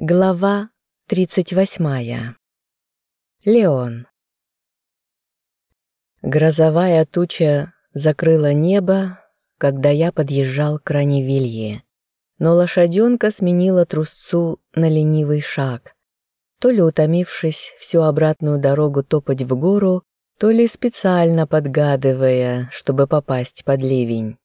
Глава 38. Леон. Грозовая туча закрыла небо, когда я подъезжал к Раневилье, но лошаденка сменила трусцу на ленивый шаг, то ли утомившись всю обратную дорогу топать в гору, то ли специально подгадывая, чтобы попасть под ливень.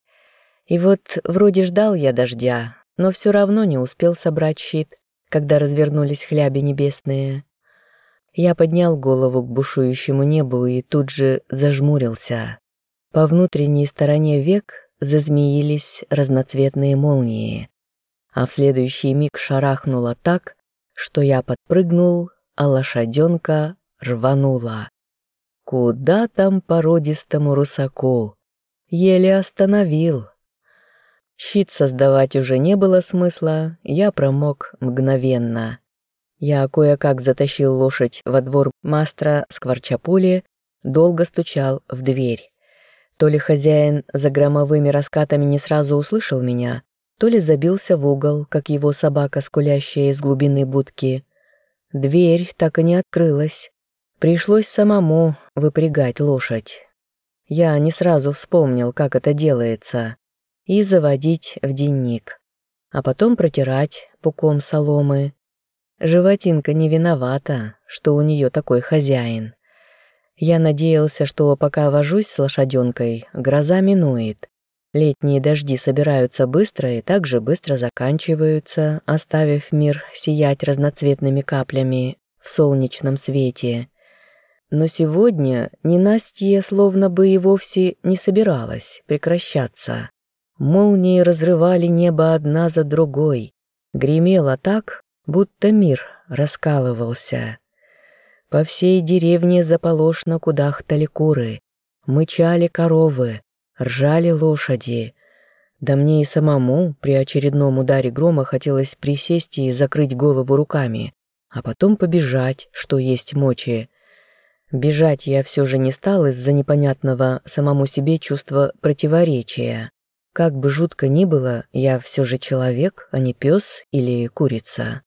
И вот вроде ждал я дождя, но все равно не успел собрать щит — когда развернулись хляби небесные. Я поднял голову к бушующему небу и тут же зажмурился. По внутренней стороне век зазмеились разноцветные молнии, а в следующий миг шарахнуло так, что я подпрыгнул, а лошаденка рванула. Куда там породистому русаку? Еле остановил. Щит создавать уже не было смысла, я промок мгновенно. Я кое-как затащил лошадь во двор мастера Скворчапули, долго стучал в дверь. То ли хозяин за громовыми раскатами не сразу услышал меня, то ли забился в угол, как его собака, скулящая из глубины будки. Дверь так и не открылась. Пришлось самому выпрягать лошадь. Я не сразу вспомнил, как это делается и заводить в денник, а потом протирать пуком соломы. Животинка не виновата, что у нее такой хозяин. Я надеялся, что пока вожусь с лошаденкой, гроза минует. Летние дожди собираются быстро и также быстро заканчиваются, оставив мир сиять разноцветными каплями в солнечном свете. Но сегодня ненастье словно бы и вовсе не собиралось прекращаться. Молнии разрывали небо одна за другой. Гремело так, будто мир раскалывался. По всей деревне заполошно кудахтали куры, мычали коровы, ржали лошади. Да мне и самому при очередном ударе грома хотелось присесть и закрыть голову руками, а потом побежать, что есть мочи. Бежать я все же не стал из-за непонятного самому себе чувства противоречия. Как бы жутко ни было, я все же человек, а не пес или курица.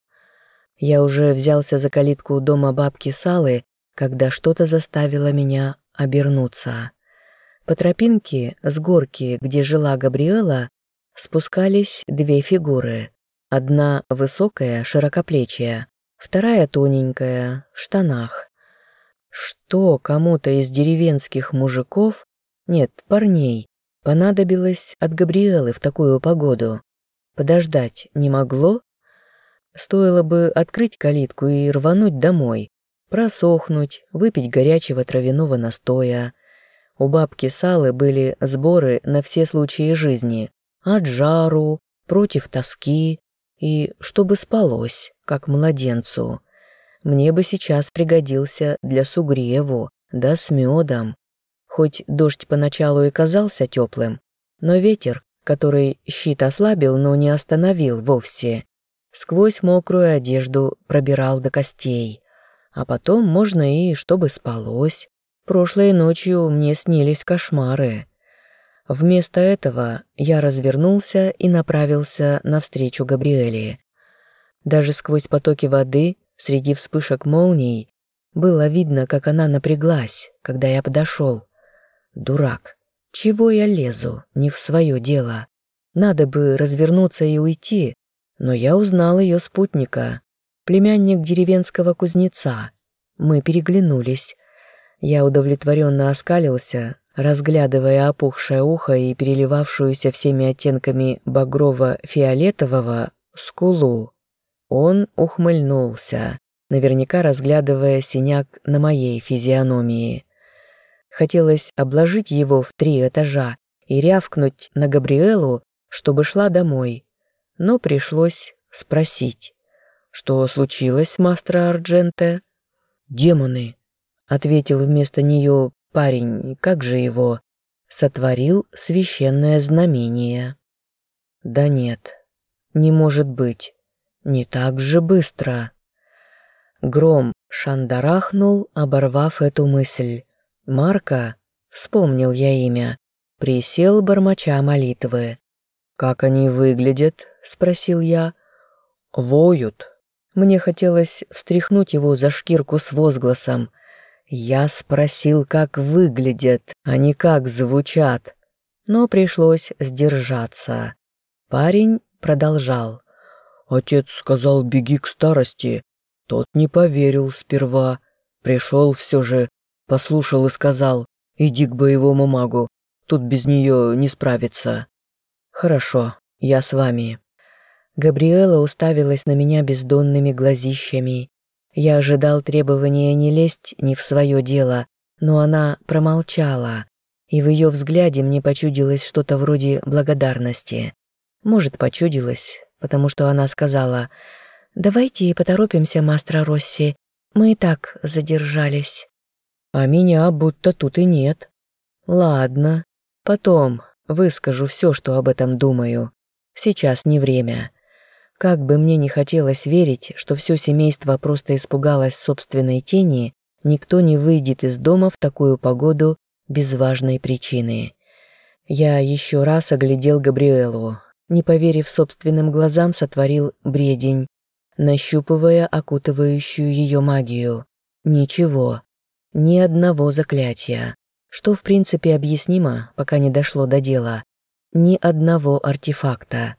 Я уже взялся за калитку дома бабки Салы, когда что-то заставило меня обернуться. По тропинке с горки, где жила Габриэла, спускались две фигуры. Одна высокая, широкоплечья, вторая тоненькая, в штанах. Что кому-то из деревенских мужиков, нет, парней, понадобилось от Габриэлы в такую погоду? Подождать не могло? Стоило бы открыть калитку и рвануть домой, просохнуть, выпить горячего травяного настоя. У бабки Салы были сборы на все случаи жизни, от жару, против тоски и чтобы спалось, как младенцу. Мне бы сейчас пригодился для сугреву, да с медом, Хоть дождь поначалу и казался теплым, но ветер, который щит ослабил, но не остановил вовсе, сквозь мокрую одежду пробирал до костей. А потом можно и чтобы спалось. Прошлой ночью мне снились кошмары. Вместо этого я развернулся и направился навстречу Габриэле. Даже сквозь потоки воды, среди вспышек молний, было видно, как она напряглась, когда я подошел. Дурак. Чего я лезу? Не в свое дело. Надо бы развернуться и уйти, но я узнал ее спутника, племянник деревенского кузнеца. Мы переглянулись. Я удовлетворенно оскалился, разглядывая опухшее ухо и переливавшуюся всеми оттенками багрово-фиолетового скулу. Он ухмыльнулся, наверняка разглядывая синяк на моей физиономии. Хотелось обложить его в три этажа и рявкнуть на Габриэлу, чтобы шла домой. Но пришлось спросить, что случилось, мастер Ардженте? «Демоны», — ответил вместо нее парень, как же его, сотворил священное знамение. «Да нет, не может быть, не так же быстро». Гром шандарахнул, оборвав эту мысль. Марка, вспомнил я имя, присел бормоча молитвы. «Как они выглядят?» — спросил я. «Воют», — Мне хотелось встряхнуть его за шкирку с возгласом. Я спросил, как выглядят, а не как звучат. Но пришлось сдержаться. Парень продолжал. Отец сказал, беги к старости. Тот не поверил сперва. Пришел все же, послушал и сказал, иди к боевому магу, тут без нее не справиться. Хорошо, я с вами. Габриэла уставилась на меня бездонными глазищами. Я ожидал требования не лезть не в свое дело, но она промолчала, и в ее взгляде мне почудилось что-то вроде благодарности. Может, почудилось, потому что она сказала «Давайте поторопимся, мастер Росси, мы и так задержались». А меня будто тут и нет. Ладно, потом выскажу все, что об этом думаю. Сейчас не время. Как бы мне не хотелось верить, что все семейство просто испугалось собственной тени, никто не выйдет из дома в такую погоду без важной причины. Я еще раз оглядел Габриэлу, не поверив собственным глазам, сотворил бредень, нащупывая окутывающую ее магию. Ничего, ни одного заклятия, что в принципе объяснимо, пока не дошло до дела. Ни одного артефакта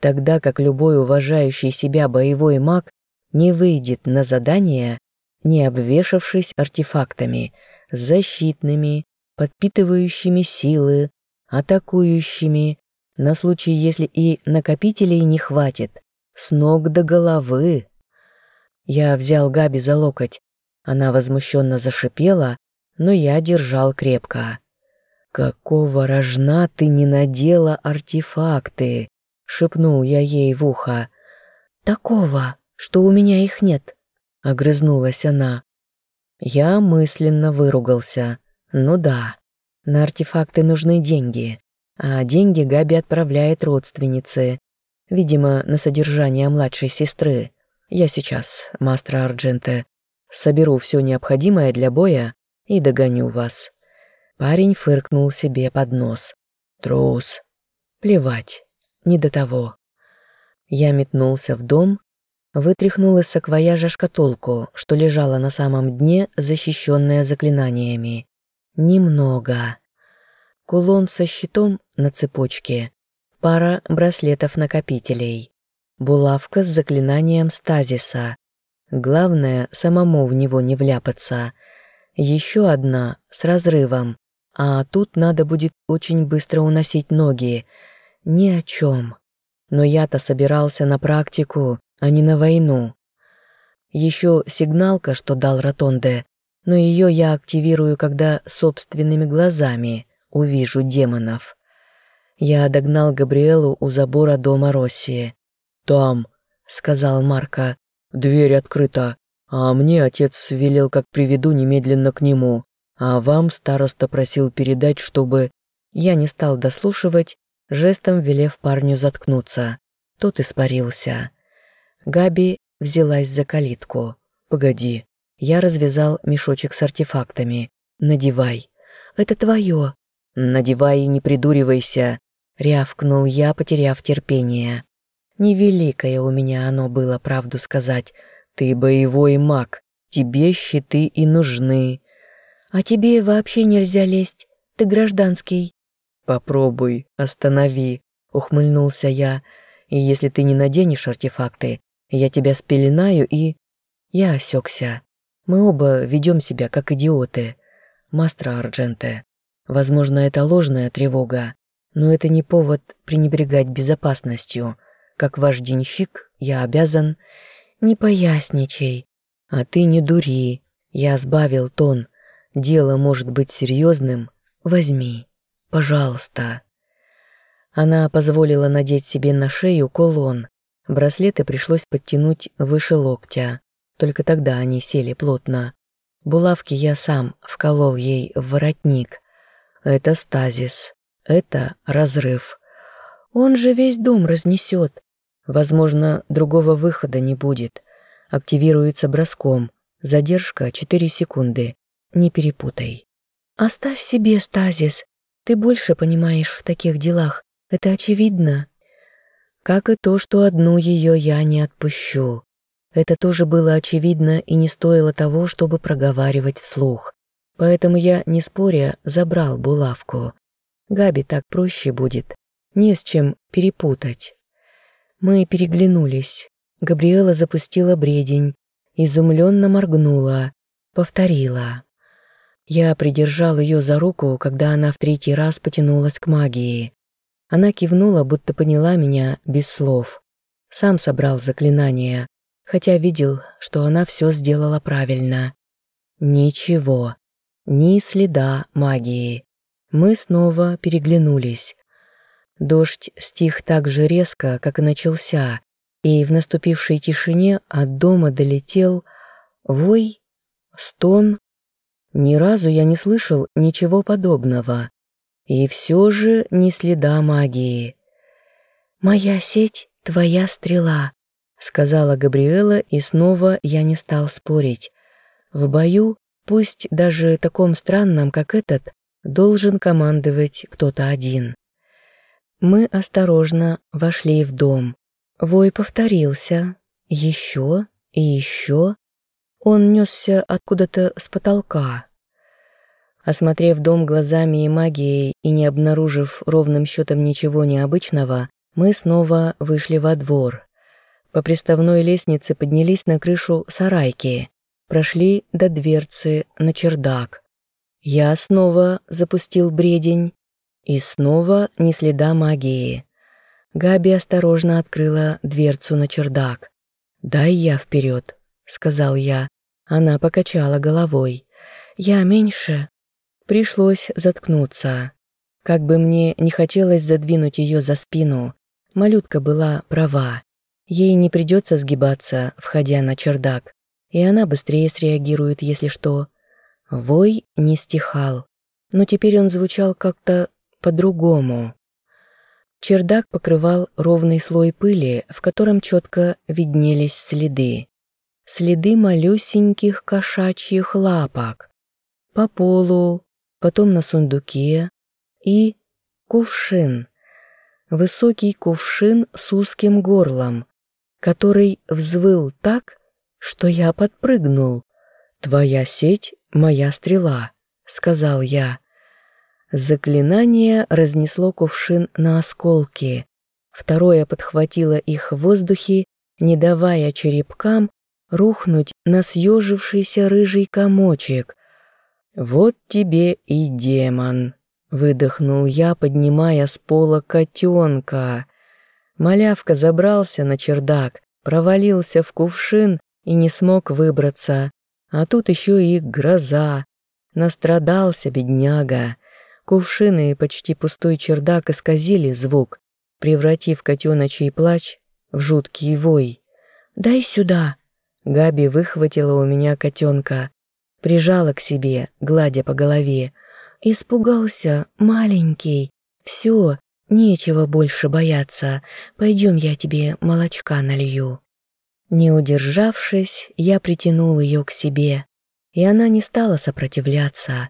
тогда как любой уважающий себя боевой маг не выйдет на задание, не обвешавшись артефактами, защитными, подпитывающими силы, атакующими, на случай, если и накопителей не хватит, с ног до головы. Я взял Габи за локоть. Она возмущенно зашипела, но я держал крепко. «Какого рожна ты не надела артефакты?» шепнул я ей в ухо. «Такого, что у меня их нет», — огрызнулась она. Я мысленно выругался. «Ну да, на артефакты нужны деньги, а деньги Габи отправляет родственнице, видимо, на содержание младшей сестры. Я сейчас, мастер Ардженте, соберу все необходимое для боя и догоню вас». Парень фыркнул себе под нос. «Трус. Плевать не до того. Я метнулся в дом, вытряхнул из саквояжа шкатулку, что лежала на самом дне, защищенная заклинаниями. Немного. Кулон со щитом на цепочке, пара браслетов-накопителей, булавка с заклинанием стазиса. Главное, самому в него не вляпаться. Еще одна с разрывом, а тут надо будет очень быстро уносить ноги, ни о чем. Но я-то собирался на практику, а не на войну. Еще сигналка, что дал Ротонде, но ее я активирую, когда собственными глазами увижу демонов. Я догнал Габриэлу у забора дома России. «Там», — сказал Марко, — «дверь открыта, а мне отец велел, как приведу немедленно к нему, а вам староста просил передать, чтобы...» Я не стал дослушивать жестом велев парню заткнуться. Тот испарился. Габи взялась за калитку. «Погоди». Я развязал мешочек с артефактами. «Надевай». «Это твое». «Надевай и не придуривайся», — рявкнул я, потеряв терпение. Невеликое у меня оно было, правду сказать. Ты боевой маг, тебе щиты и нужны. А тебе вообще нельзя лезть, ты гражданский. «Попробуй, останови», — ухмыльнулся я. «И если ты не наденешь артефакты, я тебя спеленаю и...» Я осекся. Мы оба ведем себя как идиоты. Мастер Ардженте. Возможно, это ложная тревога, но это не повод пренебрегать безопасностью. Как ваш денщик, я обязан... Не поясничай. А ты не дури. Я сбавил тон. Дело может быть серьезным. Возьми. Пожалуйста». Она позволила надеть себе на шею кулон. Браслеты пришлось подтянуть выше локтя. Только тогда они сели плотно. Булавки я сам вколол ей в воротник. Это стазис. Это разрыв. Он же весь дом разнесет. Возможно, другого выхода не будет. Активируется броском. Задержка 4 секунды. Не перепутай. Оставь себе стазис. Ты больше понимаешь в таких делах, это очевидно. Как и то, что одну ее я не отпущу. это тоже было очевидно и не стоило того, чтобы проговаривать вслух. Поэтому я, не споря, забрал булавку. Габи так проще будет, не с чем перепутать. Мы переглянулись. Габриэла запустила бредень, изумленно моргнула, повторила. Я придержал ее за руку, когда она в третий раз потянулась к магии. Она кивнула, будто поняла меня без слов. Сам собрал заклинание, хотя видел, что она все сделала правильно. Ничего, ни следа магии. Мы снова переглянулись. Дождь стих так же резко, как и начался, и в наступившей тишине от дома долетел вой, стон. Ни разу я не слышал ничего подобного. И все же ни следа магии. «Моя сеть — твоя стрела», — сказала Габриэла, и снова я не стал спорить. В бою, пусть даже таком странном, как этот, должен командовать кто-то один. Мы осторожно вошли в дом. Вой повторился. Еще и еще. Он несся откуда-то с потолка. Осмотрев дом глазами и магией и не обнаружив ровным счетом ничего необычного, мы снова вышли во двор. По приставной лестнице поднялись на крышу сарайки, прошли до дверцы на чердак. Я снова запустил бредень, и снова ни следа магии. Габи осторожно открыла дверцу на чердак. «Дай я вперед», — сказал я. Она покачала головой. «Я меньше». Пришлось заткнуться. Как бы мне не хотелось задвинуть ее за спину, малютка была права. Ей не придется сгибаться, входя на чердак, и она быстрее среагирует, если что. Вой не стихал, но теперь он звучал как-то по-другому. Чердак покрывал ровный слой пыли, в котором четко виднелись следы. Следы малюсеньких кошачьих лапок. По полу, потом на сундуке и кувшин. Высокий кувшин с узким горлом, который взвыл так, что я подпрыгнул. «Твоя сеть — моя стрела», — сказал я. Заклинание разнесло кувшин на осколки. Второе подхватило их в воздухе, не давая черепкам рухнуть на съежившийся рыжий комочек. «Вот тебе и демон!» — выдохнул я, поднимая с пола котенка. Малявка забрался на чердак, провалился в кувшин и не смог выбраться. А тут еще и гроза. Настрадался бедняга. Кувшины и почти пустой чердак исказили звук, превратив котеночий плач в жуткий вой. «Дай сюда!» Габи выхватила у меня котенка, прижала к себе, гладя по голове. «Испугался, маленький. Все, нечего больше бояться. Пойдем, я тебе молочка налью». Не удержавшись, я притянул ее к себе, и она не стала сопротивляться,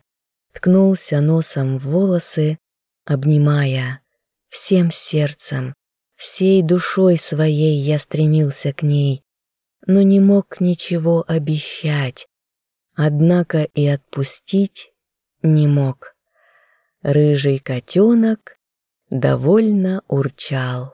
ткнулся носом в волосы, обнимая. Всем сердцем, всей душой своей я стремился к ней, но не мог ничего обещать, однако и отпустить не мог. Рыжий котенок довольно урчал.